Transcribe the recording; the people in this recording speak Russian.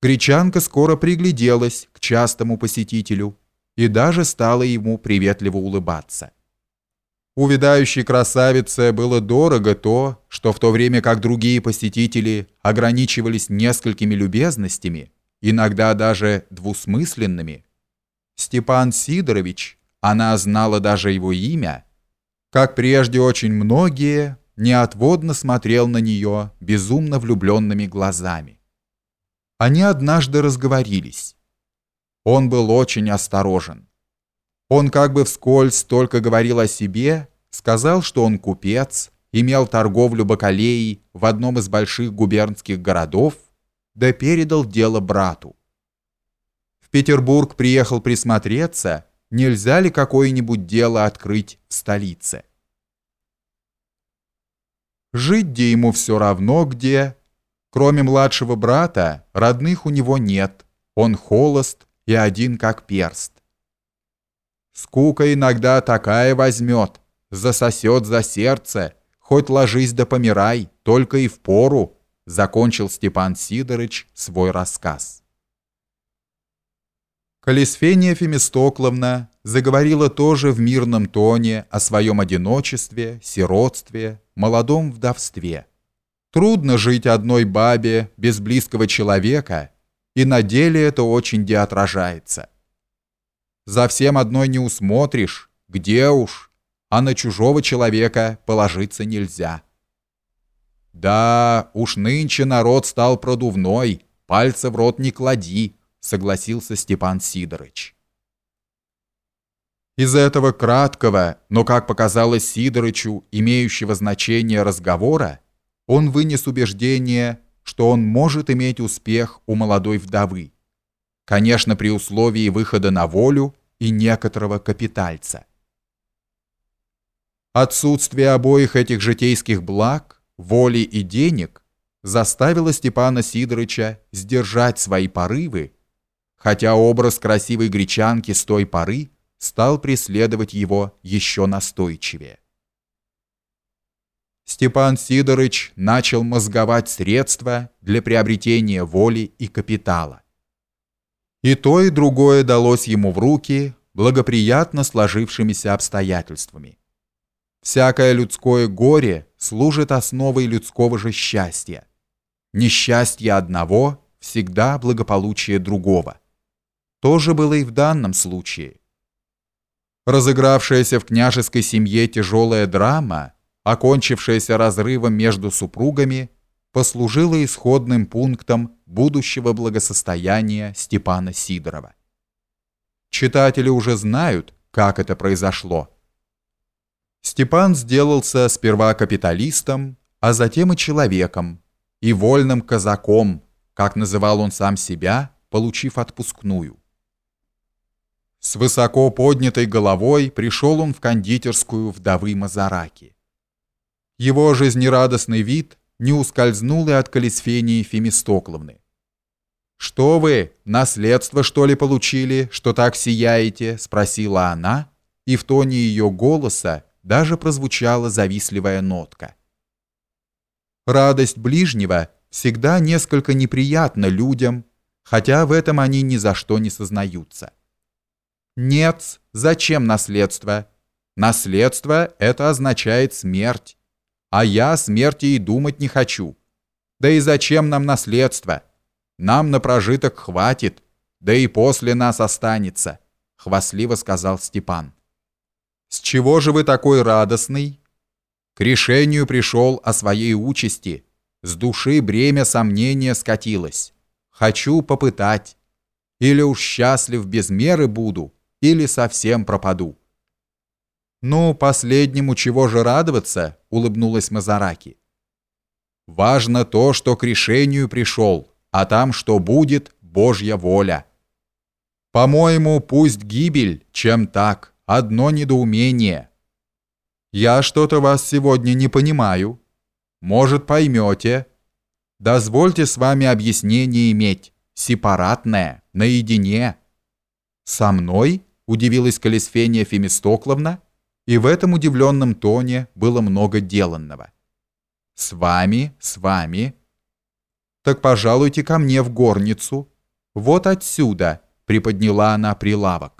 Гречанка скоро пригляделась к частому посетителю и даже стала ему приветливо улыбаться. Увидающей красавице было дорого то, что в то время как другие посетители ограничивались несколькими любезностями, иногда даже двусмысленными, Степан Сидорович, она знала даже его имя, как прежде очень многие, неотводно смотрел на нее безумно влюбленными глазами. Они однажды разговорились. Он был очень осторожен. Он как бы вскользь только говорил о себе, сказал, что он купец, имел торговлю бакалеей в одном из больших губернских городов, да передал дело брату. В Петербург приехал присмотреться, нельзя ли какое-нибудь дело открыть в столице. Жить где ему все равно где. Кроме младшего брата, родных у него нет. Он холост и один как перст. Скука иногда такая возьмет, засосет за сердце, хоть ложись да помирай, только и в пору, закончил Степан Сидорыч свой рассказ. Колесфения Фемистокловна заговорила тоже в мирном тоне о своем одиночестве, сиротстве, молодом вдовстве. Трудно жить одной бабе без близкого человека, и на деле это очень де отражается. За всем одной не усмотришь, где уж, а на чужого человека положиться нельзя. Да, уж нынче народ стал продувной, пальца в рот не клади, согласился Степан Сидорыч. Из этого краткого, но, как показалось Сидорычу, имеющего значение разговора, он вынес убеждение, что он может иметь успех у молодой вдовы, конечно, при условии выхода на волю и некоторого капитальца. Отсутствие обоих этих житейских благ, воли и денег заставило Степана Сидорыча сдержать свои порывы, хотя образ красивой гречанки с той поры стал преследовать его еще настойчивее. Степан Сидорыч начал мозговать средства для приобретения воли и капитала. И то, и другое далось ему в руки благоприятно сложившимися обстоятельствами. Всякое людское горе служит основой людского же счастья. Несчастье одного всегда благополучие другого. То же было и в данном случае. Разыгравшаяся в княжеской семье тяжелая драма, окончившаяся разрывом между супругами, послужила исходным пунктом будущего благосостояния Степана Сидорова. Читатели уже знают, как это произошло. Степан сделался сперва капиталистом, а затем и человеком, и вольным казаком, как называл он сам себя, получив отпускную. С высоко поднятой головой пришел он в кондитерскую вдовы Мазараки. Его жизнерадостный вид не ускользнул и от Колесфении Фемистокловны. «Что вы, наследство что ли получили, что так сияете?» – спросила она, и в тоне ее голоса даже прозвучала завистливая нотка. Радость ближнего всегда несколько неприятна людям, хотя в этом они ни за что не сознаются. Нет, зачем наследство? Наследство – это означает смерть. А я смерти и думать не хочу. Да и зачем нам наследство? Нам на прожиток хватит, да и после нас останется, хвастливо сказал Степан. С чего же вы такой радостный? К решению пришел о своей участи. С души бремя сомнения скатилось. Хочу попытать. Или уж счастлив без меры буду, или совсем пропаду. «Ну, последнему чего же радоваться?» — улыбнулась Мазараки. «Важно то, что к решению пришел, а там, что будет, Божья воля. По-моему, пусть гибель, чем так, одно недоумение. Я что-то вас сегодня не понимаю. Может, поймете. Дозвольте с вами объяснение иметь, сепаратное, наедине». «Со мной?» удивилась Колесфения Фемистокловна, и в этом удивленном тоне было много деланного. «С вами, с вами». Так пожалуйте ко мне в горницу. Вот отсюда, приподняла она прилавок.